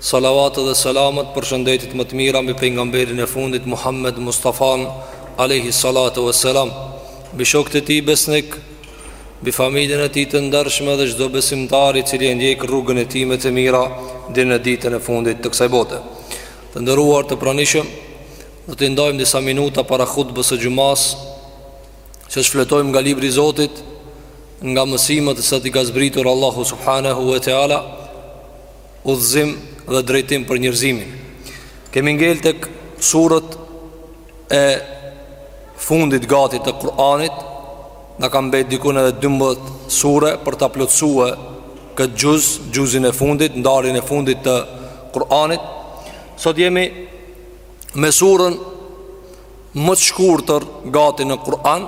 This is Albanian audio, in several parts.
Salavatet dhe selamet përshëndetjet më të mira mbi pejgamberin e fundit Muhammed Mustafan alayhi salatu wassalam, mbi shokët e tij besnik, mbi familjen e tij të ndershme dhe çdo besimtar i cili e ndjek rrugën e tij më të mirë deri në ditën e fundit të kësaj bote. Të nderuar të pranishëm, do të ndajmë disa minuta para hutbes së xhumas që të shfletojmë nga libri i Zotit, nga mësimet të cilat i ka zbritur Allahu subhanahu wa taala Udhëzim dhe drejtim për njerëzimin. Kemi ngel tek surët e fundit gati të Kur'anit, na kanë mbet dikun edhe 12 sure për ta plotësua këtë gjuz, gjuzin e fundit, ndarjen e fundit të Kur'anit. Sot jemi me surën më të shkurtër gati në Kur'an.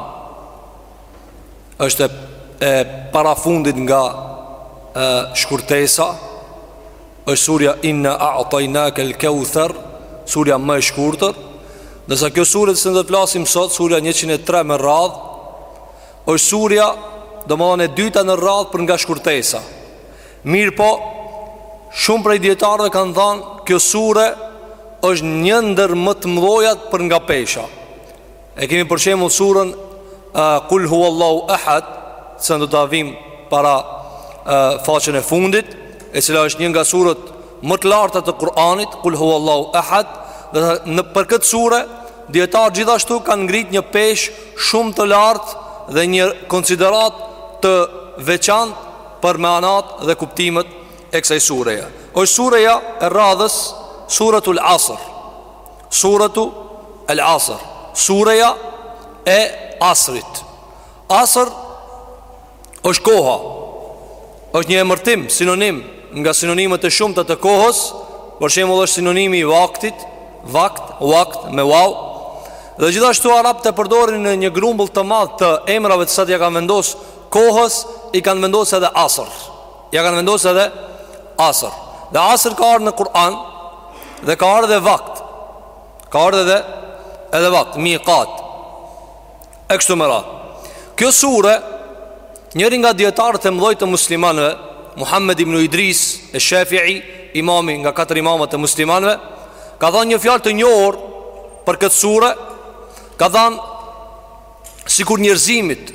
është e parafundit nga shkurtesa është surja inna a'tajnakel keuther surja më e shkurtër ndërsa kjo sure të cilën do të flasim sot surja 103 me radhë është surja domethan e dyta në radhë për nga shkurtesa mirëpo shumë prej dijetarëve kanë thanë kjo sure është një ndër më të mdhojat për nga pesha E kemi për shembull surën Kul huwallahu ahad, të cilën do ta vijm para në faqen e fundit, e cila është një nga surët më të larta të Kur'anit, Kul huwallahu ahad, edhe për këtë sure dijetarët gjithashtu kanë ngrit një peshë shumë të lartë dhe një konsideratë të veçantë për manat dhe kuptimet e kësaj sureje. Është sureja e radhës Suratul Asr. Suratu El Asr Sureja e Asrit Asr është koha është një emërtim, sinonim Nga sinonimet e shumta të kohës Për shembull është sinonimi i vaktit Vakt, vakt, me waw Dhe gjithashtu arabët e përdorin në një grumbull të madh të emrave të cilët ia kanë vendos Kohës i kanë vendos edhe asr Ia kanë vendosë edhe asër Dhe asër ka ardhë në Kur'an Dhe ka ardhë edhe vakt Ka ardhë edhe vakt Mikat E kështu me radhë Kjo sure Njëri nga dijetarët e mdhojt të muslimanve Muhammed ibn Idris esh-Shafi'i Imami nga katër imamat e muslimanve Ka thanë një fjalë të njohur Për këtë sure Ka thanë Sikur njerëzimit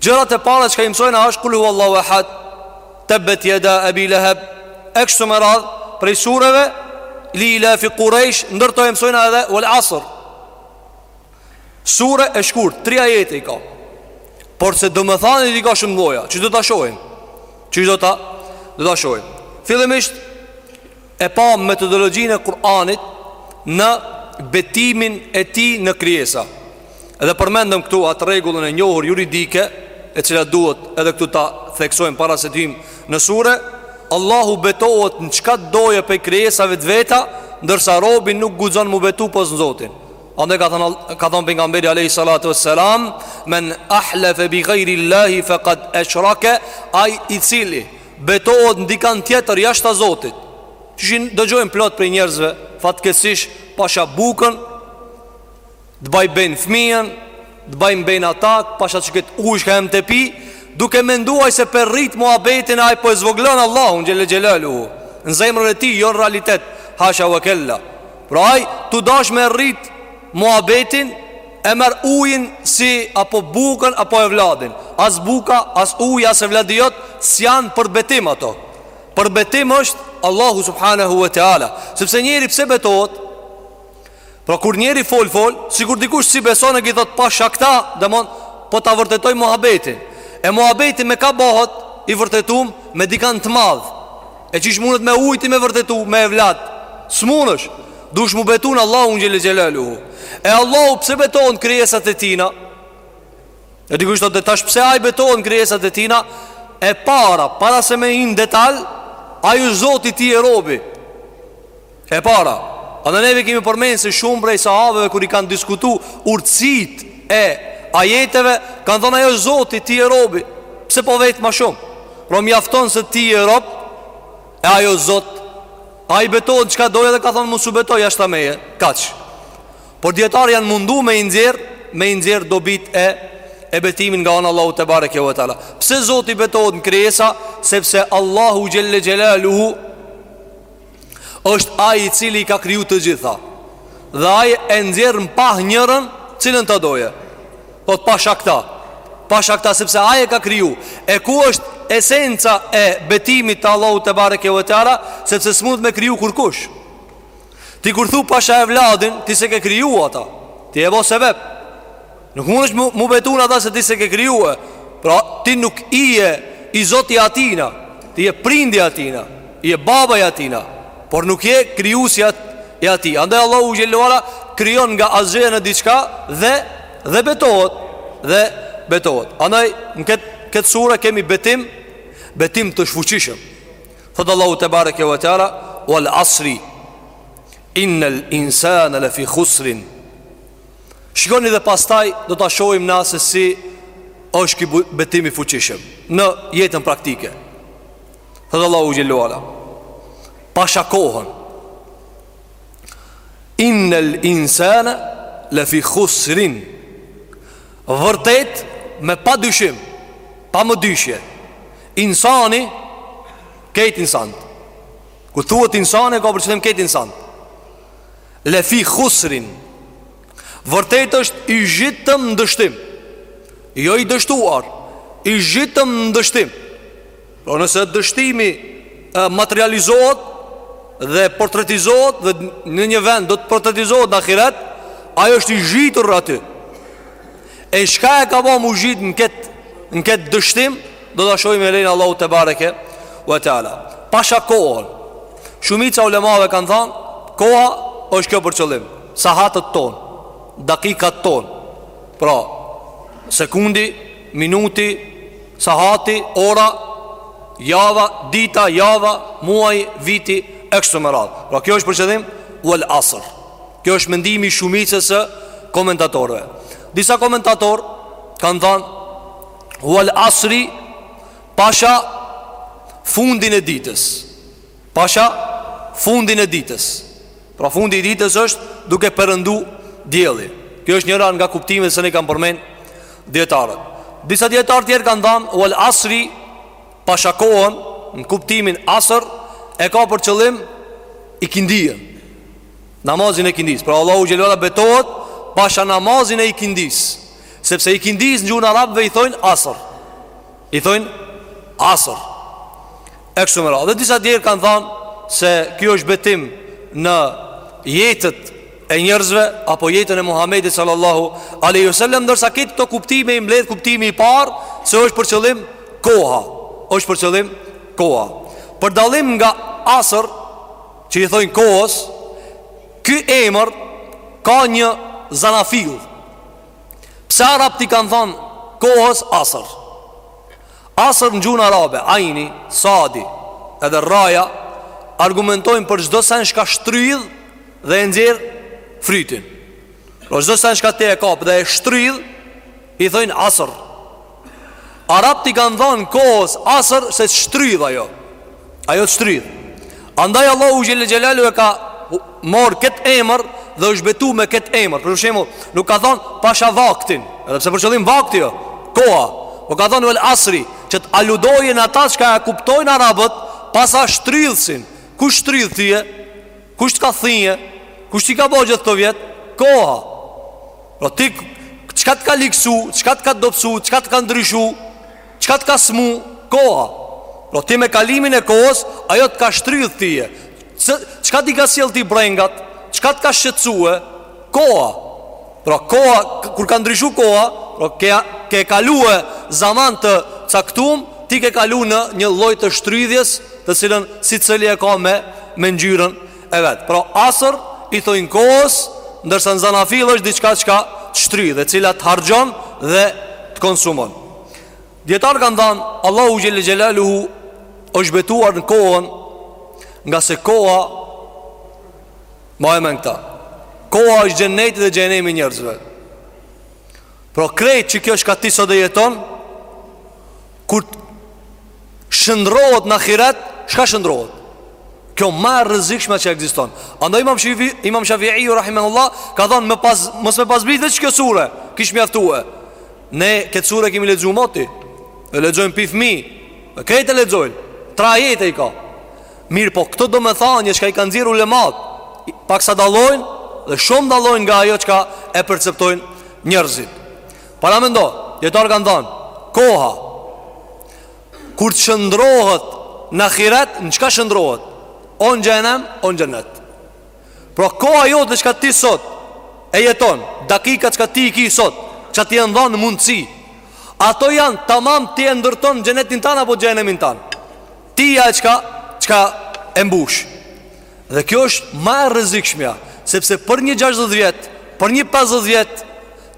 Gjërat e para çka i msojna është kul huvallahu ehad Tebet jeda ebi leheb E kështu me radh Prej sureve Li ilafi kurejsh Ndër to e msojna edhe Vel asr Sure e shkurt Tri ajete i ka Por se domethani ka shumë lloja Që do ta shohim Që do ta Do ta shohim Fillimisht E pamë metodologjinë e Kur'anit në betimin e tij në krijesa. Dhe përmendëm këtu atë rregullën e njohur juridike, e cila duhet edhe këtu ta theksojmë para se të hyjmë në sure, Allahu betohet në çka dojë prej krijesave të veta, ndërsa robi nuk guxon m'u betu pos në Zotin. Andaj ka thënë ka thënë pejgamberi alayhi salatu wassalam, "Men ahlefe bi ghayri Allahi faqad ashraka", ai i cili betohet në dikan tjetër jashta Zotit Qysh i dëgjojmë plot prej njerëzve Fatkeqsisht pasha bukën Të baj be n'fmijën Të baj be n'atak Pasha qikët uj çka jem tu pi Duke menduar se pe rrit muhabetin Ai po e zvoglon Allahun xhele xhelaluhu Në zemrën e tij jo në realitet Hasha ve kella Pra ai tu dasht me rrit muhabetin E merr ujin si apo bukën apo evladin As buka, as uji, as evladi jot S'jan për betim ato Për betim është Allahu subhanahu wa ta'ala Sepse njeri pse betohet Pra kur njeri fol fol Sikur dikush s'i beson e i thot pasha kta Domethon po ta vërtetoj muhabetin E muhabeti me çka bëhet i vërtetum Me dikan të madh E qysh mundet me uj ti me vërtetu me evlat S'munësh Dush m'u betu në Allahun xhele xhelaluhu E Allahu pse betohet n'krijesat e tina E dikush thot tash pse ai betohet n'krijesat e tina E para, para se me hi n'detal Ai u zoti ti je robi E para, edhe neve kemi përmend se shumë prej sahabeve kur i kanë diskutu urtësitë e ajeteve, kanë thonë ai o zoti ti je robi, pse po vet ma shumë? Pra mjafton se ti je rob, e ai o zot, ai betohet në çka dojë dhe ka thonë mos u beto jashta meje, kaq. Por dijetarët janë mundu me i nxjerrë, me i nxjerrë dobitë e betimit nga ana e Allahut tebareke ve teala. Pse zoti betohet në krijesa, sepse Allahu xhelle xhelaluhu, është ai i cili i ka kriju të gjitha Dhe ai e nxjerr në pah njërën cilën të dojë Po thot pasha këta Pasha këta sepse ai e ka kriju E ku është esenca e betimit të Allahut tebareke ve teala Sepse s'mund me kriju kurkush Ti kur thu pasha evladin Ti s'e ke kriju ata Ti je bo sebep Nuk mund është mu betun ata se ti s'e ke krijue Pra ti nuk je i zoti atina Ti je prindi atina Je babai atina Por nuk je krijusi i atij Andaj Allahu xhelle ue ala krijon nga asgjëja në diçka Dhe dhe betohet Dhe betohet Andaj në kët sure kemi betim Betim të fuqishëm Thotë Allahu tebareke ue teala Wal asri Innel insane le fi khusrin Shikoni dhe pastaj do ta shohim na se si është ky betim i fuqishëm në jetën praktike. Thotë Allahu xhelle ue ala. Pasha kohën. Innel insene le fi khusrin. Vërtet me pa dyshim, pa mëdyshje. Insani, krejt insant. Kur thuhet insani, ka për qëllim krejt insant. Lefi khusrin Vërtet është i zhytëm në dështim Jo i dështuar I zhytëm në dështim Po nëse dështimi materializohet Dhe portretizohet Dhe në një vend do të portretizohet në ahiret Ai është i zhytur aty E çka e ka ba mu zhyt në këtë Në këtë dështim Do ta shohim me lejen Allahut tebareke ve teala Pasha kohën Shumica e ulemave kanë thanë Koha është kjo për qëllim Sahatet tona Dakikat tona Pra Sekundi Minuti Sahati Ora Java Dita Java Muaji Viti E kështu me radhë Pra kjo është për qëllim Uel asër Kjo është mendimi i shumicës së komentatorëve Disa komentatorë kanë thanë Uel asri Pasha fundin e ditës Pasha fundin e ditës Pra fundi i ditës është duke përëndu dielli Kjo është njëra nga kuptimet se na i kanë përmend dijetarët Disa dijetarë tjerë kanë thanë Wal asri pasha kohën Në kuptimin asër E ka për qëllim ikindinë Namazin e ikindisë Pra Allahu xhelle ue ala betohet Pasha namazin e ikindisë Sepse ikindisë në gjuhën arabe i thojnë asër I thojnë asër E kështu me radhë Dhe disa tjerë kanë thanë Se kjo është betim në jetët e njerëzve Apo jetën e Muhammedit sallallahu alejhi ue selem Ndërsa krejt këto kuptime i mbledh kuptimi i parë Se është për qëllim koha është për qëllim koha Për dallim nga asër Që i thojnë kohës Ky emër Ka një zanafillë Pse arabt i kanë thonë kohës asër Asër në gjuhën arabe Ajni, sadi edhe raja Argumentojnë për çdo sen çka shtrydh dhe e nxjerr frytin Pra po çdo sen çka ti e kap dhe e shtrydh I thojnë asër Arabt i kanë thonë kohës asër se shtrydh ajo. Ajo të shtrydh. Andaj Allahu xhele xhelaluhu e ka marr kët emër dhe është betu me kët emër. Për shembull, nuk ka thënë pasha vaktin, edhe pse për qëllim vakti o, koha. Po ka thënë vel asri, që të aludojë n'ata çka e kuptojnë arabët, pasha shtrydhsin. Kush t'shtrydh tije? Kush të ka thinje? Kush t'i ka bo gjithë kto vjet? Koha Pra po ti Çka të ka ligësu? Çka të ka dobsu? Çka të ka ndryshu? Çka të ka smu? Koha Pra po ti me kalimin e kohës Ajo të ka shtrydh tije Çka t'i ka sjell ti brengat? Çka të ka shqetsue? Koha, pra koha, kur ka ndryshu koha, pra ke, ke kalue zaman të caktum, ti ke kalu në një lloj të shtrydhjes të cilën secili e ka me mënyrën e vet. Pra asër i thojnë kohës, ndërsa në zanafillë është diçka çka shtrydh, e cila të harxhon dhe të konsumon. Dijetarët kanë thanë, Allahu xhele xhelaluhu është betuar në kohën, ngase koha Maje men këta Koha është xheneti dhe xhehenemi i njerzve Pra krejt qekjo çka ti sot e jeton Kur shëndrrohet në ahiret Çka shëndrrohet? Kjo ma e rrezikshme që ekziston Andaj imam, Shafi, imam Shafiu rahimehullah Ka thonë më pas, mës me pas blitë që kjo sure Kish mjaftue Ne këtë sure kemi lexu moti E lexojnë pi fmi E krejt e lexojnë Tri ajete i ka Mirëpo këto domethanie çka i kanë nxjerr ulemat Paksa dallojnë dhe shumë dallojnë nga ajo çka e perceptojnë njerzit Paramendo, dijetarët kanë thanë Koha Kur të shëndrrohet në ahiret, në çka shëndrrohet? O në xhehenem, o në xhenet Pra koha jote çka ti sot E jeton, dakikat çka ti i ki sot Çka t'janë dhanë në mundësi Ato janë tamam ti e ndërton xhenetin tan apo xhehenemin tan Ti je ai çka, çka e mbush Dhe kjo është ma e rrezikshmja Sepse për një 60 vjet Për një 50 vjet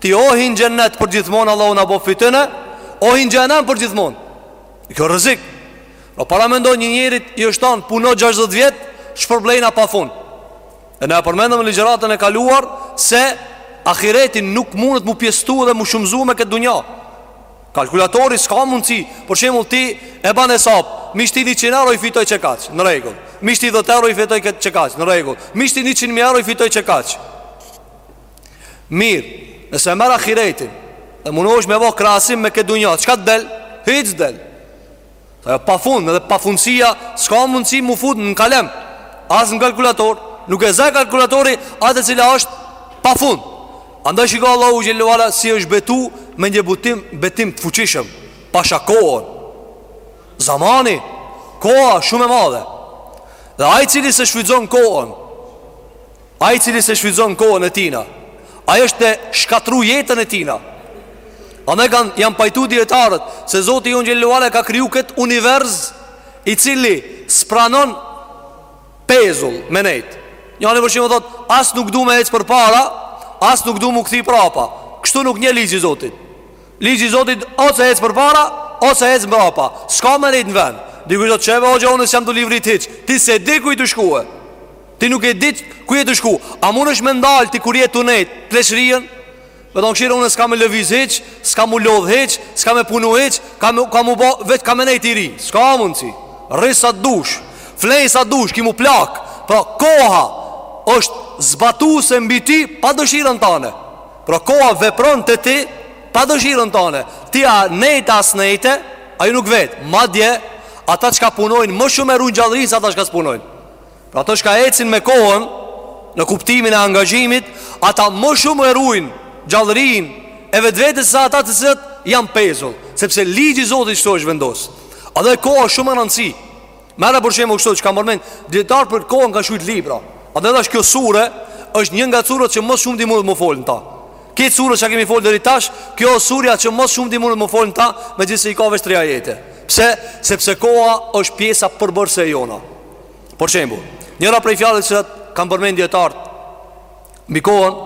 Ti o hin xhenet për gjithmon Allahu na boftë ne O hin xhehenem për gjithmon Kjo rrezik Po paramendo një njerit i është thanë puno 60 vjet Shpërblejna pa fun E ne e përmendëm në ligjëratën e kaluar Se ahireti nuk mundet m'u pjestu dhe m'u shumëzu me këtë dunja Kalkulatori s'ka mundësi Për shembull ti e ban hesap M'i shti 100 euro i fitoj qe kaq Në rregull M'i shti 10 euro i fitoj qe kaq Në rregull M'i shti 100 mijë euro i fitoj qe kaq Mirë Nëse e merr ahiretin Dhe munohesh me bo krahasim me këtë dunja Çka të del? Hiç s'del Ajo pa fund dhe pafundësia S'ka mundësi m'u fut në kalem As në kalkulator Nuk e za kalkulatori atë e cila është pa fund Andaj shiko Allahu Xhel-le ve ala si është betu Me një butim, betim të fuqishëm Pasha kohën Zamani Koha shumë e madhe Dhe ai i cili s'e shfrytëzon kohën Ai i cili s'e shfrytëzon kohën e tina, ai është tu e shkatrru jetën e tina. Andaj kanë janë pajtu dijetarët se Zoti ynë Xhel-le ve ala ka kriju këtë univers i cili s'pranon pezull me nejt. Njani për shembull thotë, as nuk du me ec përpara, as nuk du m'u kthy prapa. Kështu nuk njeh ligji i Zotit. Ligji i Zotit ose ec përpara, ose ec mbrapa. S'ka me nejt në vend. Dikush thotë qe bre, hoxhë, unë s'jam tu livrit hiç. Ti s'e di ku je tu shku. Ti nuk e di ti ku je tu shku A munësh me ndal ti kur je tu nejt Pleqërinë Me thënë kshyr unë s'kam me lëviz hiç S'kam m'u lodh hiç S'kam me punu hiç Kam m'u, kam m'u ba Veç kam me nejt i ri S'ka mundësi Rri sa dush Flej sa dush Ki m'u plak Pra koha është zbatuese mbi ti Pa dëshirën tane Pra koha vepron te ti Pa dëshirën tane Ti a nejte a s'nejte Ajo nuk vet Madje Ata çka punojnë Më shumë e rujnë gjallërinë Se ata çka s'punojnë Pra ata çka ecin me kohën Në kuptimin e angazhimit Ata më shumë e rujnë Gjallërinë e vetvetes Se ata të cilët janë pezull Sepse ligji i Zotit kështu është vendos Andaj koha shumë me rëndësi Merre për shembull kështu çka kanë përmend Dijetarët për kohën kanë shkrujt libra Andaj edhe është kjo sure është një nga suret që më së shumti mundet m'u fol në ta Këto suret që kemi fol deri tash Kjo surja që më së shumti mundet m'u fol në ta Megjithëse i ka veç tre ajete Pse? Sepse koha është pjesa përbërëse e jona Për shembull, njëra prej fjalëve që kanë përmend dijetarët Mbi kohën,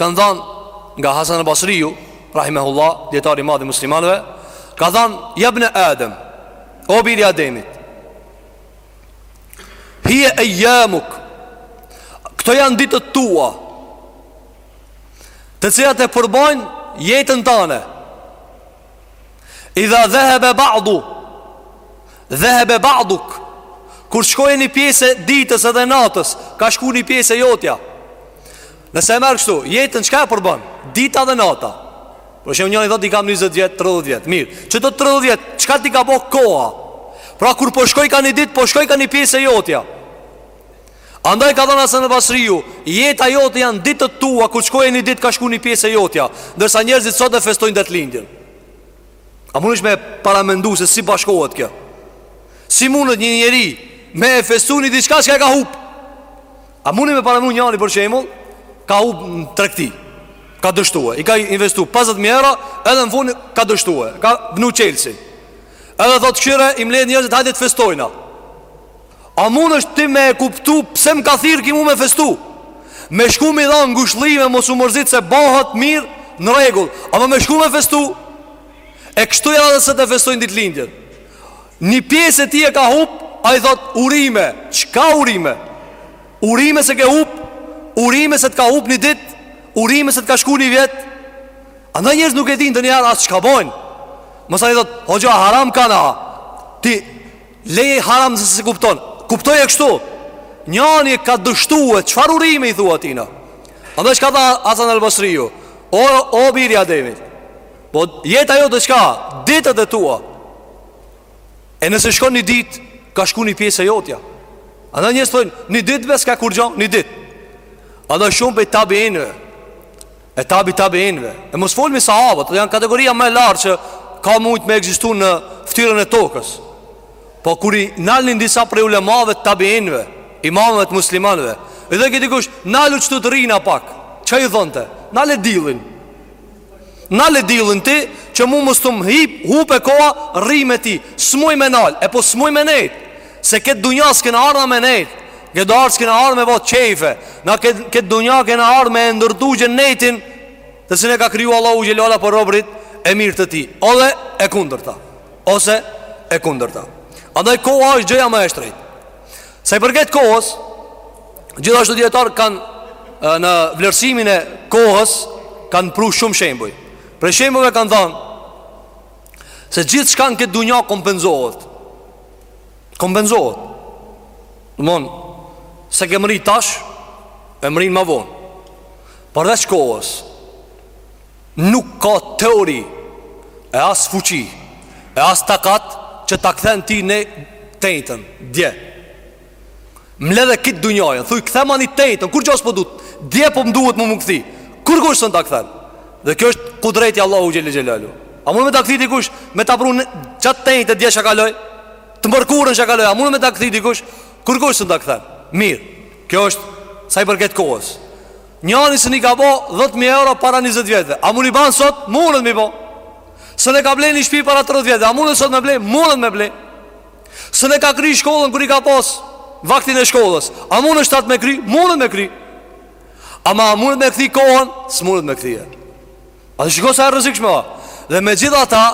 kanë thanë nga Hasan el Basriu Rahimehullah, dijetar i madh i muslimanëve Ka thanë ja ibne Adem O biri i Ademit Hije ejjamuk Këto janë ditët tua Të cilat e përbojnë jetën tane Idha dhehebe ba'du Dhehebe ba'duk Kur shkon një pjesë e ditës edhe natës Ka shku një pjesë e jotja Nëse e merr kështu Jetën çka e përbën Dita dhe nata Për shembull njani thotë i kam 20 vjet 30 vjet Mirë Qeto 30 vjet Çka t'i ka bo koha Pra kur po shkojka një ditë Po shkojka një pjesë e jotja Andaj ka thënë Hasan al-Basriu, jeta jote janë ditët tua, kur shkon një ditë ka shku një pjesë e jotja, ndërsa njerëzit sot e festojnë ditëlindjen. A munesh me paramendu se si bashkohet kjo? Si mundet një njeri me e festu një diçka çka e ka hup? A mun me paramendu njani për shembull, ka hup në tregti, ka dështue, i ka investu 50 mijë euro, edhe në fund ka dështue, ka vnu çelsin. Edhe thotë kqyre, i mbledh njerëzit, hajde të festojna. A mundesh ti me e kuptu Pse më ka thirr ky mu me festu Me shku me i dhanë ngushllime Mos u mërzit se bohet mirë Në rregull Ama me shku me festu E kështu edhe ata që e festojnë ditëlindjen Një pjesë e tij e ka hup Ai thotë urime Çka urime Urime se ke hup Urime se të ka hup një dit Urime se të ka shku një vjet Andaj njerëz nuk e dinë de njerëz As çka bojnë Masanej thotë Hoxha haram kanë thanë Ti Leje haram se se kupton Kuptoje kështu Njani e ka dështu e çfar urime i thua tina Andaj çka tha Hasan El Basriu O, o biri Ademit Po jeta jote çka Ditët e tua E nëse shkon një dit Ka shku një pjesë e jotja Andaj njerëz thonë Një dit be s'ka kurgjo Një dit Andaj shumë prej tabiinve e tabi tabiinve, e mos folim sahabët, që janë kategoria më e lartë që ka mujtë me egzistu në ftyrën e tokës. Po kur i nalnin disa prej ulemave të tabiinve, imamëve të muslimanve, i ka thanë dikush, nalu këtu të rrina pak, çka iu thonte, nale diellin, nale diellin ti, që mu mos të më hupë koha, rri me ty, smuj me nal, e po smuj me nejtë, Se këtë dunja s'kena ardhë me nejt Këtë tokë s'kena ardhë me bo qejfe Na këtë, këtë dunja kena ardhë me ndërtu xhenetin Të cilin e ka kriju Allahu xhelaluhu për robrit e mirë të tij Ose e kundërta Ose e kundërta Andaj koha është gjëja më e shtrejt Sa i përket kohës Gjithashtu dijetarë kanë Në vlerësimin e kohës Kanë pru shumë shembuj Prej shembujve kanë thanë Se gjithçka në këtë dunja kompenzohet Kompenzohet Domethanë S'e ke mrri tash E mrrin ma vonë Përveç kohës Nuk ka teori E as fuqi E as takat Që ta këthen ti të enjten Dje Mblidhe krejt dunjajën Thuj kthema një të enjten Kurgja s'po du Dje po më duhet me ma kthy Kurkush s'un ta kthen Dhe kjo është kudreti Allahut xhele xhelaluhu A mund me ta kthy ty dikush Me ta pru qat të enjte dje që kaloj Të mërkurën që kaloj A mund me ta kthy ty dikush Kurkush s'un ta kthen Mirë Kjo është Sa i përket kohës Njani s'i ka bo 10.000 euro para 20 vjetëve A mund i bon sot Mundën mi bo S'un e ka ble ni shpi para 30 vjetëve A mundën sot me ble Mundën me ble Se n'e ka kry shkollën kur e ka pas Vaktin e shkollës A mundet tash me kry? Mundet me kry Ama a mundet me kthy kohën? S'mundet me kthye Edhe shiko sa e rrezikshme a Dhe me gjitha ta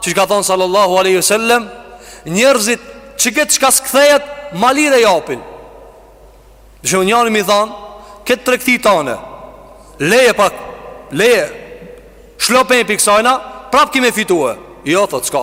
Që që ka thonë sallallahu alejhi we sellem Njerëzit që këtë çka s'kthehet Ma lirë e japin Dhe që njanit me i thonë Këtë tregti tane Leje pak Leje Shlo pen prej ksajna Prap ki me fitue Jo, thotë, s'ka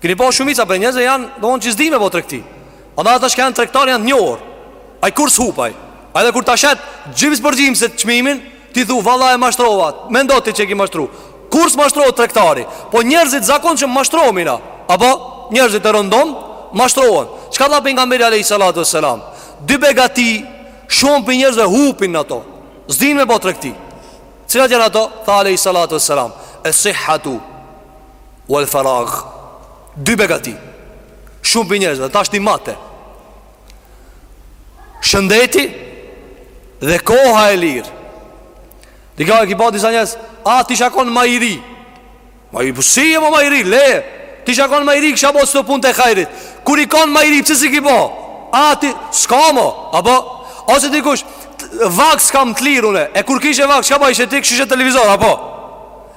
Keni pa shumica prej njerëzve janë Domethënë që s'din me bo tregti A da ata çka janë tregtarë janë një orë Ai kurrë s'hup ai Ai edhe kur ta shet gjymës për gjymës të çmimit Ti thu valla e mashtrova Mendon ti që e ki mashtru Kurrë s'mashtrohet tregtari Po njerëzit e zakonshëm mashtrohemi na A po njerëzit e rëndomtë Mashtrohen Çka tha pejgamberi alejhi salatu we selam Dy begati Shumë prej njerëzve hupin në to S'din me bo tregti Cilat janë ato Tha alejhi salatu we selam Es sihatu Wal farag Dy begati Shumë prej njerëzve Tash ti mate Shëndeti Dhe koha e lirë Dhe ka e ki pa disa njerëz Ah t'isha kon ma i ri Ma i po s'je mo ma i ri Le T'isha kon ma i ri Kisha bo këto punët e hajrit Kur i kon ma i ri Pse s'i ki bo Aty S'ka mo Apo Ose dikush Vakt s'kam të lirë une E kur kishe vakt Çka bojshe ti Këshirshe televizor Apo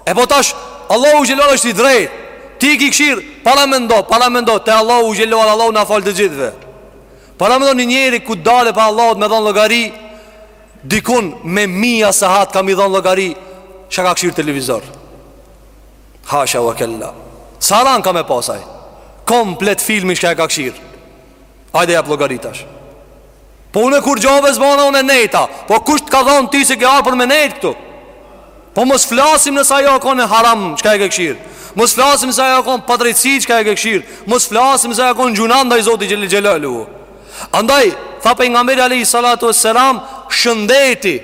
E po tash, Allahu xhelle xhelaluhu është i drejtë Ti e ki këshirë, paramendo, paramendo Te Allahu xhelle xhelaluhu, Allahu na faltë të gjithve Paramendo një njeri kur del para Allahut me dhonë llogari Dikun me mija sahat ka me dhonë llogari Çka ka këshirë televizor Hasha wa kella Sa rand ka me pas ai Komplet filmin çka e ka këshirë Hajde jep llogari tash Po unë kurgjo s'bona une nejta Po kush të ka thonë ty se ke ardh për me nejtë këtu Po mos flasim nëse ajo a kon haram çka e ke këshirë Mos flasim nëse ajo a kon padrejtësi çka e ke këshirë Mos flasim nëse ajo a kon gjunah ndaj Zotit xhelle xhelaluhu Andaj, tha pejgamberi Alejhi Salatu we Selam Shëndeti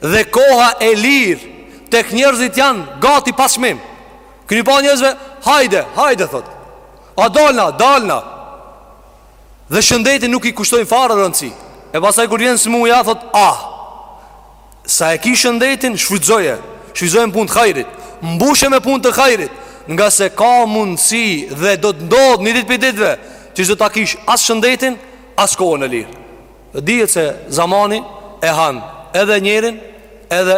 dhe koha e lirë Tek njerëzit janë gati pa çmim Keni pa njerëzve Hajde, hajde thot A dalna, dalna Dhe shëndetit nuk i kushtojnë fare rëndësi E pastaj kur vjen smuja, thot, ah Sa e ki shëndetin, shfrytëzoje Shfrytëzoje në punë të hajrit Mbushe me punë të hajrit Ngase ka mundësi dhe do të ndodhë një ditë prej ditëve Që s'do ta kish as shëndetin, as kohën e lirë Dihet se zamani e han edhe njerin edhe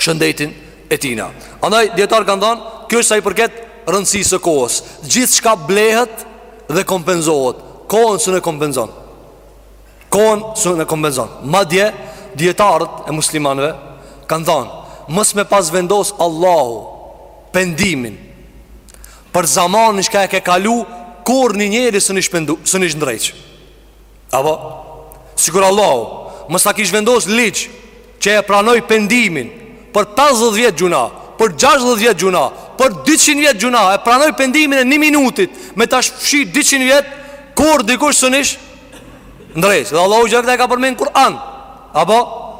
shëndetin e tina. Andaj dijetarët kanë thanë, kjo është sa i përket rëndësisë së kohës. Gjithçka blehet dhe kompenzohet. Kohën s'un e kompenzon. Kohën s'un e kompenzon. Madje dijetarët e muslimanëve kanë thanë, mos me pas vendos Allahu pendimin për zamanin çka e ke kalu, kurrë një njeri s'un ish pendu, s'un ish ndreq. Apo, sikur Allahu, mos ta kish vendos ligj që e pranoj pendimin për 50 vjet gjunah, për 60 vjet gjunah, për 200 vjet gjunah, e pranoj pendimin e një minutit me t'i fshi 200 vjet, kurrë dikush s'un ish ndreq, dhe Allahu xhel-le këta e ka përmend në Kur'an, apo,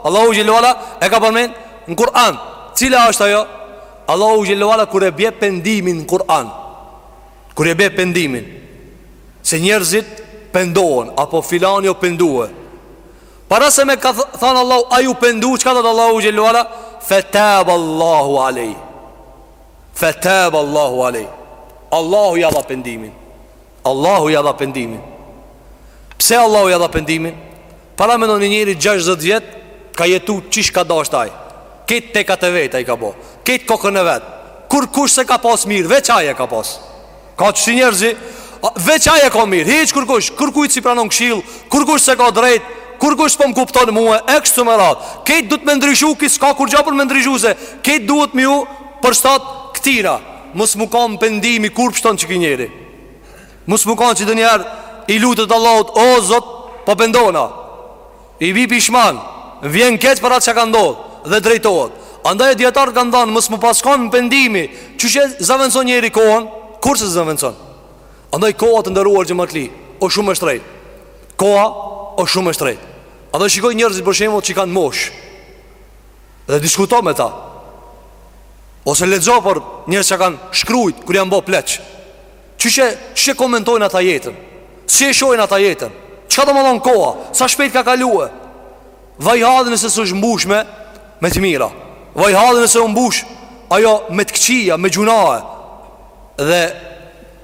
Allahu xhel-le ue ala e ka përmend në Kur'an, cila është ajo, Allahu xhel-le ue ala kur e bje pendimin në Kur'an, kur e bje pendimin, Se njerëzit pendohen Apo filani o pendue Para se me ka thanë Allahu ai u pendu Çka thotë Allahu xhel-le ue ala Fetab Allahu alej Fetab Allahu alej Allahu ja dha pendimin Allahu ja dha pendimin Pse Allahu ja dha pendimin Paramendoni njeri 60 vjet Ka jetu qysh ka dasht ai Kejt tekat e veta i ka bo Kejt kokën e vet Kurrkush s'e ka pas mirë Veç ai e ka pas Ka qesi njerëz Veç ai e ka mirë Hiç kurrkush Kurrkujt s'i pranon kshill Kurrkush s'e ka drejt Kurrkush s'po më kupton mue E kështu me radhë Kejt duhet me ndryshu Ky s'ka kurrgja për me ndryshu se Kejt duhet me ju përshtat këtina Mos me kan pendimi Kurrë s'pshton qiky njeri Mos me kanë që njeri I lutet Allahut O zot Po pendohna I bi pishman Vjen keq për atë që ka ndodh Dhe drejtohet Andaj dijetarët kanë thanë Mos me pas kanë pendimi Çka zavendson njeri kohën Kurrë s'e zavendson Andaj koha të nderuar xhematli O shumë e shtrejtë Koha O shumë e shtrejtë Andaj shikoji njerëzit për shembull Që kanë moshë Dhe diskuto me ta Ose lexo për njerëz çka kanë shkrujt Kur janë bo pleq Qysh e, qysh e komentojnë ata jetën? Si e shohin ata jetën? Çka domethonë koha? Sa shpejt ka kalue? Vaj halli nëse s'u është mbush me, me të mira Vaj halli nëse u mbush ajo me të këqija, me gjunahe Dhe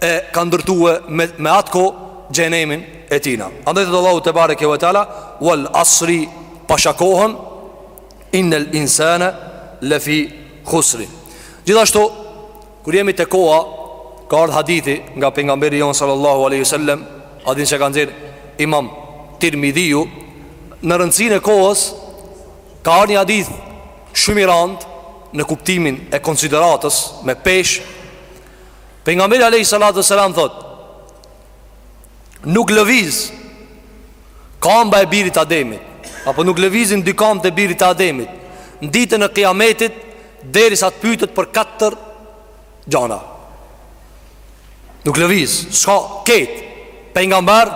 e ka ndërtue me, me atë kohë xhehenemin e tina Andaj thotë Allahu tebareke ue teala Wal asri pasha kohën Inel insane lefi khusri Gjithashtu Kur jemi te koha ka ardh hadithi nga pejgamberi jonë sallallahu alaihi wasallam, hadith që e ka nxjerr Imam Tirmidhiu në rëndësinë e kohës ka ardh një hadith shumë i randë në kuptimin e konsideratës me peshë pejgamberi alaihi salatu wasallam thotë Nuk lëviz Kamba e birit të Ademit Apo nuk lëvizin dy kambët e birit të Ademit Në ditën e kiametit Derisa të pytet për katër Gjana Nuk lëviz S'ka kejt Pejgamber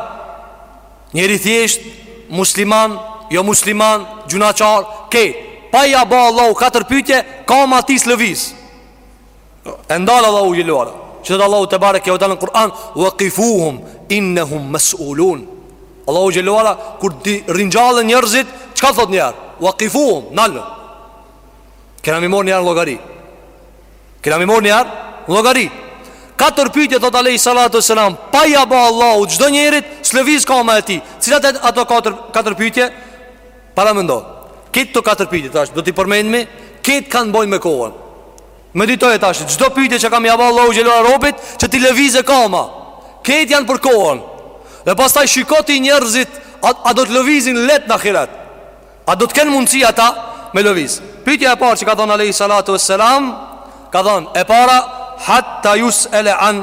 Njeri thjesht Musliman Jo musliman Gjynahqar Kejt Pa ja ba Allahu Katër pytje Kama e tij s'lëviz E ndal Allahu xhelle ue ala Thot Allahu tebareke ue teala në Kur'an Wa kifuhum innehum mes'ulun Allahu xhelle ue ala Kur t'i ringjallë njërzit Çka thot njerë? Wa kifuhum, nalë Kena m'i morr njerë në llogari Kena m'i morr njerë në llogari Katër pytje thot Alejhi Salatu Selam Pa ja ba Allahu çdo njerit S'lëviz kama e tij Cilat jan ato katër, katër pytje? Paramendo, kejt këto katër pitje tash, do t'i përmendmi, kejt kanë të bojnë me kohën. Meditoje tash, çdo pitje që ka me ja ba Allahu xhelle ue ala robit, që t'i lëvize kama. Kejt janë për kohën. Dhe pastaj shikoti njerëzit, a, a do të lëvizin leht në ahiret. A do të kenë mundësi ata me lëviz. Pitja e parë që ka thonë Alejhi Salatu ue Selam, ka thonë, e para, hatta jus'ele an,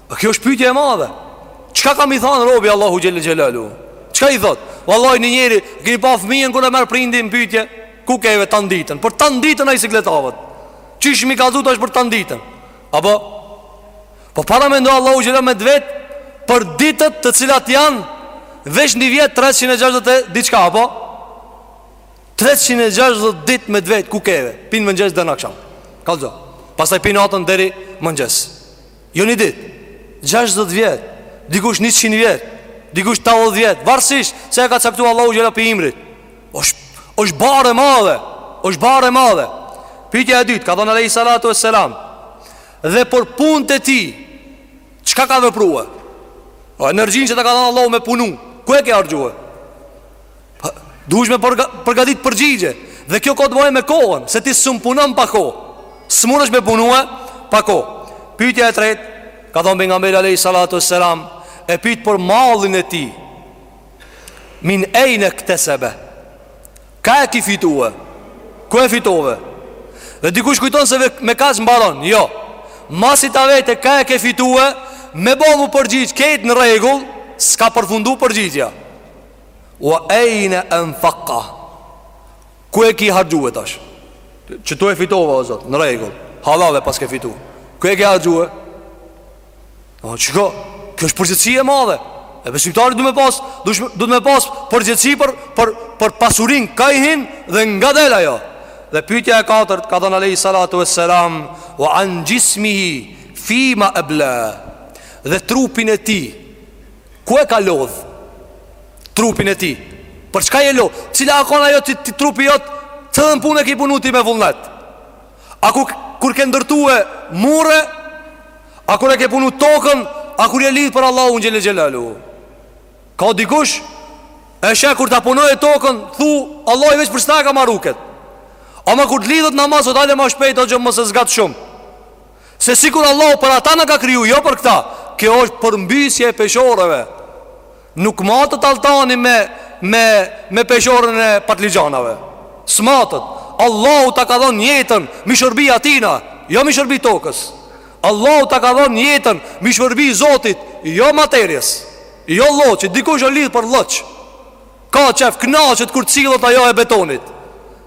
A kjo është pyetje e madhe. Çka ka me i thënë robi Allahut xhelle xhelaluhu? Çka i thot? Wallahi një njeri e keni pa fëmijën kur e merr prindi në pyetje, ku keve tan ditën? Për tan ditën ai sikletavet. Qish m'i kallzu tash për tan ditën. Apo Po paramendo Allahu xhelle me t'vet për ditët të cilat janë veç një vjet 360 diçka apo 360 ditë me t'vet ku keve? Pi n'mëngjes deri n'aksham. Kallzo. Pastaj pi natën deri mëngjes. Jo një dit, 60 vjet, dikush 100 vjet, dikush 80 vjet, varësisht sa e ka caktuar Allahu xhelle pi imrit. O është barrë e madhe, është barrë e madhe. Pyetja e dytë, ka thënë alejhi salatu vesselam, dhe për punët e tij, çka ka vepruar? O energjinë që ta ka dhënë Allahu me punu, ku e ke harxhuar? Duhesh me përgatit përgjigje Dhe kjo ka të bëjë me kohën Se ti s'mun punon pa kohë S'mundesh me punue pa kohë Pytja e tret Ka thonë Pejgamberi alejhi salatu ue selam E pytë për malin e tij Min ejne ktesebe Ka e ki fitue Ku e fitove Dhe dikush kujton se me kaq mbaron Jo Masi ta vete ka e ke fitue Me bo m'u përgjigj Kejt në rregull S'ka përfundu përgjigja Wa ejne enfaka Ku e ki harxhue tash Qëtu e fitova o zot Në rregull Hallall e paske fitu Ku e ki harxhue O çiko Kjo është përgjegjësi e madhe E besimtari du me pas Du me pas përgjegjësi për, për, për pasurin Ka i hin dhe nga del ajo Dhe pytja e katërt Ka thënë alejhi salatu ve selam Wa an xhismihi Fima ebla Dhe trupin e tij Ku e ka lodh trupin e tij? Për çka je lodh? Cila a kon ajo ti, ti trupi jot? Cillën punë ki punu ti me vullnet? A ku kur ke ndërtue mure? A kur e ke punu tokën? A kur je lidh për Allahun xhel-le xhelaluhu? Ka dikush e sheh kur ta punojë tokën, thu Allahi veç për këta e ka maru këtë. Ama kur të lidhet namaz, thotë ale ma shpejt, hoxhë mos e zgat shumë. Se sikur Allahu për ata na ka kriju, jo për këta Kjo është përmbysje e peshoreve Nuk matet alltani me, me, me peshoren e patlixhanave S'matet Allahu ta ka dhonë jetën mi shërbi atina Jo mi shërbi tokës Allahu ta ka dhonë jetën mi shërbi zotit Jo materies Jo lloçit, dikush o lidh për lloç Ka qejf, knaqet kur sillet ajo e betonit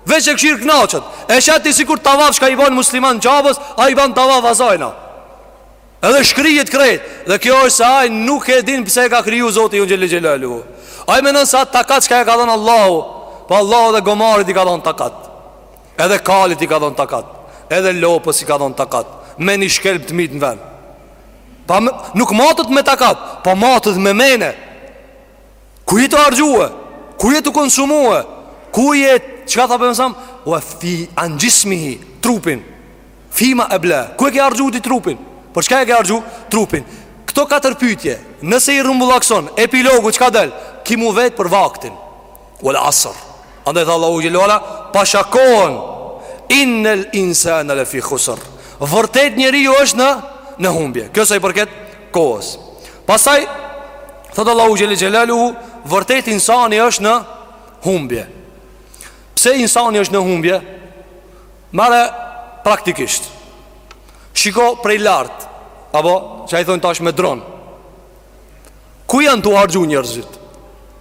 Veç e kshir knaqet E sheh ti sikur tavaf çka i ban muslimani Qabës Ai ban tavaf asajna Edhe shkrijet krejt Dhe kjo është se aj nuk e din pse e ka kriju Zoti ynë xhel-le xhelaluhu Aj menon se takat çka i ka dhënë Allahu Pa po Allahu dhe gomarit i ka dhënë takat Edhe kalit i ka dhënë takat Edhe lopës i ka dhënë takat Me një shkelm të myt në vend Pa nuk matet me takat Pa po matet me mene Ku je tu harxhue? Ku je tu konsumue? Ku je, çka tha për mësam? Ue fi an xhismihi, trupin Fima ebla, ku e ki harxhu ti trupin? Për çka e ki harxhu trupin? Këto katër pytje, nëse i rrumbullakson, epilogu çka del? Ki m'u vet për vaktin Uel asr Andaj tha Allahu xhel-le ve ala Pasha kohën Innel insane lefi husr Vërtet njeriu është në, në humbje Kjo sa i përket kohës Pastaj Thotë Allahu xhel-le xhelaluhu Vërtet insani është në humbje Pse insani është në humbje Merre praktikisht Shiko prej lart Apo çka i thonë tash me dron Ku janë tu harxhu njerëzit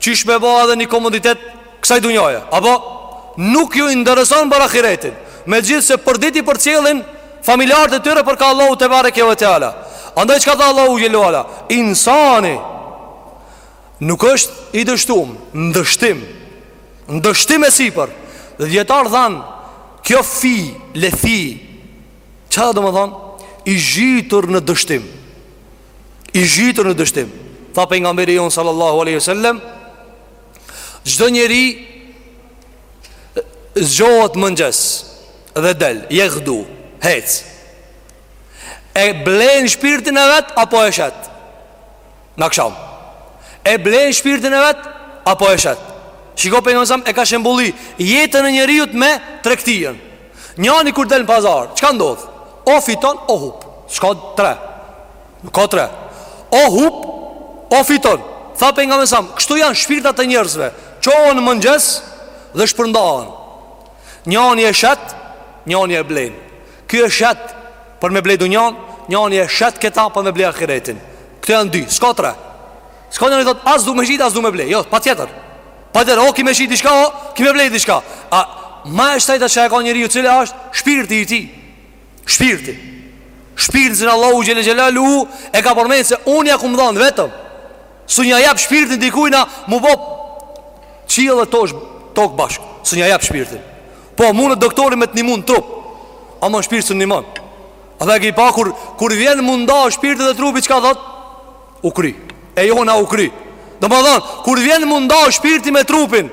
Qysh me ba edhe një komoditet kësaj dunjaje Apo nuk ju intereson për ahiretin Megjithëse përditë i përcjellin Familjarët e tyre për ka Allahu tebareke ve teala Andaj çka tha Allahu xhel-le ve ala Insani Nuk është i dështum Në dështim Në dështim e sipër Dhe dijetarët thanë Kjo fi, lefi Ça domethonë I zhytur në dështim i zhytur në dështim. Tha pejgamberi jonë sallallahu alaihi wasallam, çdo njeri zgjohet mëngjes dhe del, jeghdu, hec. E blen shpirtin e vet apo e shet? Në aksham E blen shpirtin e vet apo e shet? Shiko pejgamberi alejhi selam e ka shembëlly jetën e njeriut me tregtinë Njani kur del në pazar, çka ndodh? O fiton, o hup. S'ka tre? Nuk ka tre. O hup, o fiton. Tha pejgamberi alejhi selam, kështu janë shpirtat e njerëzve. Çohen mëngjes dhe shpërndahen. Njani e shet, njani e blen. Ky e shet për me ble dunjanë, njani e shet këta për me ble ahiretin. Këto janë dy, s'ka tre. S'ka njani thot, as du me shit, as du me ble. Jo, patjetër. Patjetër, o ki me shit diçka, o ki me ble diçka A ma e shtrejta që e ka njeriu cila asht? Shpirti i tij Shpirti Shpirtin që Allahu xhele xhelaluhu e ka përmend se unë ja kom dhanë vetëm. S'mun ja jep shpirtin dikujna M'u bo qiell dhe tokë, tok bashkë, s'mun ja jep shpirtin Po mundet doktori me të nimu n'trup, ama n'shpirt s'të nimon. A e ki pa kur Kur vjen m'u nda shpirti dhe trupi, çka thot U kry E jona u kry Domethonë Kur vjen m'u nda shpirti me trupin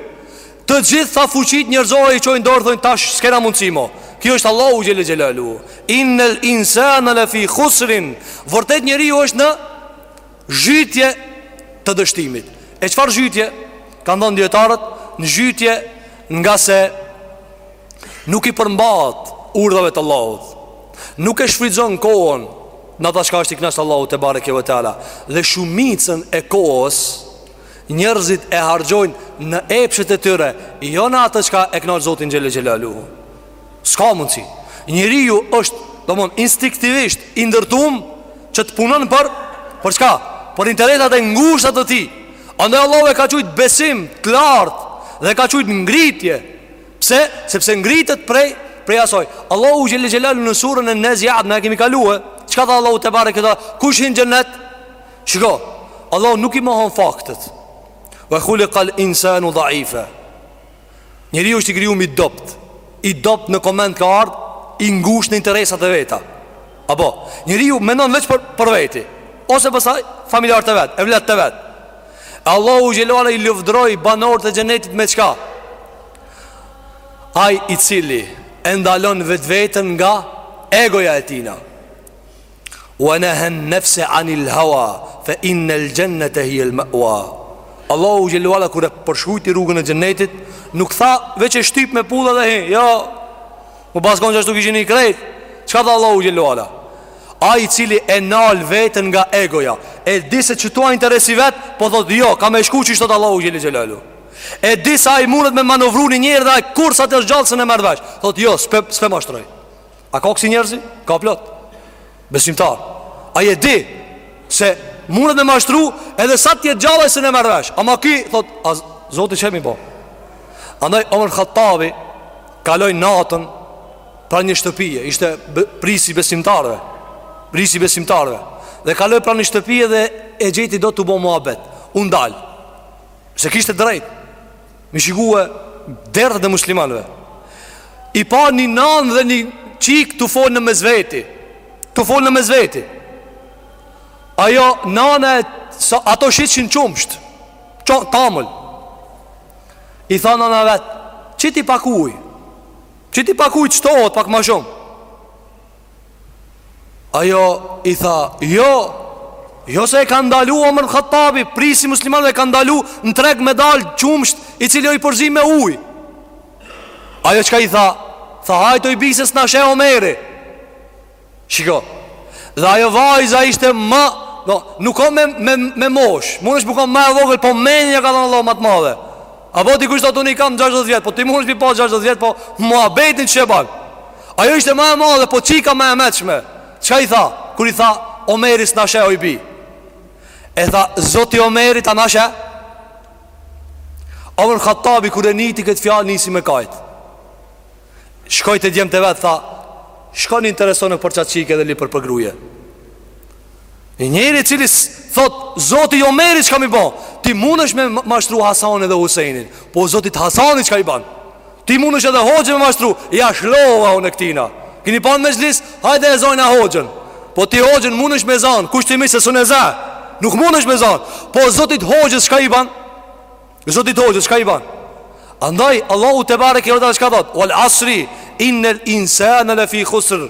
Të gjithë tha fuqitë njerëzore i çojnë dorë Thojnë tash s'kena mundësi mo Kjo është Allahu xhele xhelaluhu Innel insane le fi husrin Vërtet njeriu është në Zhytje të dështimit E çfarë zhytje Kanë thonë dijetarët Në zhytje ngase Nuk i përmbahet urdhave të Allahut. Nuk e shfrytëzon kohën në ata çka është i kënaqur Allahu tebareke ve teala. Dhe shumicën e kohës njerëzit e harxhojnë në epshet e tyre, jo në atë çka e kënaq Zotin xhele xhelaluhu. S'ka mundsi. Njeriu është, domthon, instinktivisht i ndërtum që të punon për për çka? Për interesat e ngushta të tij. Andaj Allahu e ka qujt besim të lartë dhe ka qujt ngritje. Pse? Sepse ngritet prej, prej asoj Allahu xhele xhelaluhu në surën En-Naziat, ne e kemi kalue. Çka tha Allahu tebareke ve teala? Kush hin xhennet? Shiko Allahu nuk i mohon faktet Ve hulikal insanu daifa. Njeriu është i krijum i dobët. I dobët në komend ka ardh. I ngushtë në interesat e veta Apo njeriu menon veç për, për veti Ose pasaj familjarët e vet, evlatët e vet. Allahu xhelaluhu i lavdëroi banorët e xhennetit me çka? Ai i cili e ndalon vetveten nga egoja e tina Wa nehen nefse anil hawa Fe inel xhennete hijel me'wa Allahu xhelle ve ala kur e përshkrujti rrugën e xhennetit Nuk tha veç e shtyp me pulla dhe hi Jo Me pas kon qashtu kishin hi krejt Çka tha Allahu xhelle ve ala Ai i cili e nal veten nga egoja E di se qitu a interesi vet Po thot jo Ka me shku qysh thot Allahu xhelle ve ala E di se ai mundet me manovru një njeri edhe ai kurr sa të jetë gjallë s'e merr vesh Thot jo, s'pe, s'pe mashtroj A ka kësi njerëz? Ka plot Besimtar Ai e di se mundet me mashtru edhe sa të jetë gjallë s'e merr vesh Ama ky, thot, a Zotit çka m'i bo Andaj, Omer Khattabi Kaloi natën Pran një shtëpije Ishte prijsi i besimtarve Prijsi i besimtarve Dhe kaloi pran një shtëpije dhe i gjeti do tu bo muhabet U ndal Se kishte drejt M'i shikue Dertet e muslimanve I pa një nanë dhe një çikë Tu folë në mes veti Tu folë në mes veti Ajo nana e saj, Ato shitshin qumësht Qo tamël I tha nana e vet Qiti pak uj Qiti pak uj që të otë pak ma shumë Ajo i tha, jo, jo se e ka ndalu Omer Khattabi, prijsi i muslimanve ka ndalu në treg me dalë qumsht i cili o i përzi me uj. Ajo çka i tha, tha hajt oj bi se s'na sheh Omeri. Shiko, dhe ajo vajza ishte ma, no, nuk o me, me, me moshë, munesh me kon ma e vogël, po menen ja ka dhan Allahu ma t'madhe. Apo dikush thotë unë i kam 60 vjet, po ti munesh m'i pas 60 vjet, po muhabetin që e ban. Ajo ishte ma e madhe, po çika ma e meçme. Çka i tha? Kur i tha Omeri s'na sheh oj bi. E tha Zoti i Omerit na sheh. Omer Khattabi kur e niti këtë fjalë nisi me kajt. Shkoi te djemtë e vet tha, shkoni interesonu për qat çikë dhe lypne për gruje. Një njeri i cili thot Zotit Omerit çka m'i ban Ti munesh me mashtru Hasanin edhe Huseinin Po Zotit Hasanit çka i ban Ti munesh edhe hoxhën me mashtru Ja shlova unë e këtina Kini pa n'mexhlis Hajde e zojna hoxhën Po ti hoxhën munesh me zan Kushtimi se sun e za Nuk munesh me zan Po Zotit hoxhës çka i ban Zotit hoxhës çka i ban Andaj Allahu tebareke ve teala çka thot Wal asri Inel insane lefi khusr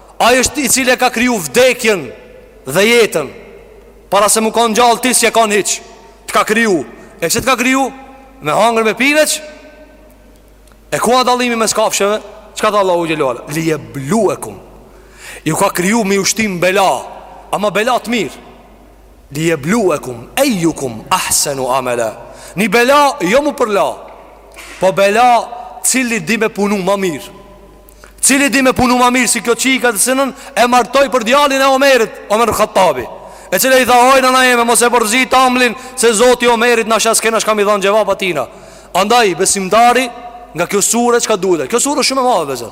Ai është i cili e ka kriju vdekjen dhe jetën Para se mu kanë gjallë ti s'je kanë hiç Të ka kriju E s'të ka kriju Me hangër me pi veç E ku a dallimi mes kafshëve Çka tha Allahu xhele ve ala Lijebluvekum Ju ka kriju me ju shti n'bela Ama bela të mirë Lijebluvekum Ejjukum ahsenu amela Ni bela jo mu përla Po bela cili di me punu ma mirë Cili di me punu ma mirë si kjo çika të cilën E martoi për djalin e Omerit Omer Hattabi E cila i tha oj nana jeme Mos e përzi tamlin Se zoti Omerit na sheh s'kena çka me i dhanë xhevap atina Andaj besimtari nga kjo sure çka duhet Kjo sure shumë e madhe vllezër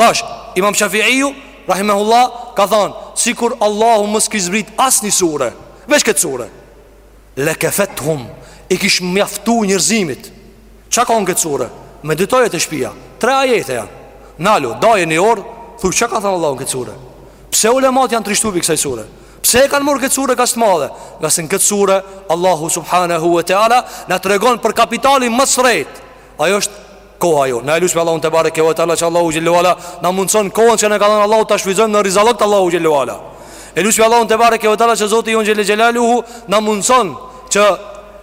Thash imam Shafi'iju Rahimehullah ka thanë Sikur Allahu mos kish zbrit asnjë sure Veç këtë sure Lekefethum I kish mjaftu njerëzimit Ça ka në këtë sure? Meditoje te shpia Tre ajete janë Nalu, daje një orë Thuj ça ka thënë Allahu në këtë sure? Pse ulemat janë trishtu prej kësaj sure? Pse e kanë marrë këtë sure kaq të madhe? Ngase në këtë sure Allahu subhanahu e teala Na tregon për kapitalin ma shtrejt Ajo është koha jonë. E lusmi Allahun tebareke ve teala që Allahu xhele ve ala na mundson kohën që na ka dhënë Allahu ta shfrytëzojmë në rizallëk të Allahut xhele ve ala. E lusmi Allahun tebareke ve teala që Zoti jonë xhele xhelaluhu na mundson që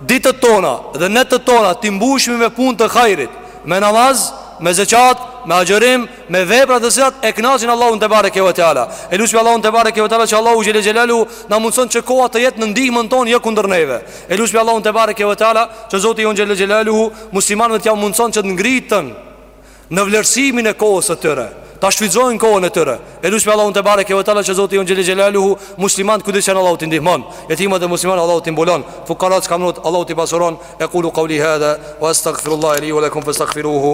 ditët tona dhe netët tona ti mbushim me punë të hajrit, me namaz, me zeqat, me agjërim, Me vepra të cilat e kënaqin Allahun tebareke ve teala. E lutshmi Allahun tebareke ve teala që Allahu xhele xhelaluhu na mundson që koha të jetë në ndihmën tonë jo kundër neve. E lutshmi Allahun tebareke ve teala që Zoti jonë xhele xhelaluhu muslimanëve t'ia mundson që të ngriten në vlerësimin e kohës së tyre. Ta shfrytëzojnë kohën e tyre. E lutshmi Allahun tebareke ve teala që Zoti jonë xhele xhelaluhu muslimanët kudo që janë Allahu t'i ndihmon. Jetimat e muslimanëve Allahu t'i mbulon. Fukarat që kanë Allahu t'i pasuron. Ekulu kavli hadha wastaghfirullaha li wa lakum fastaghfiruhu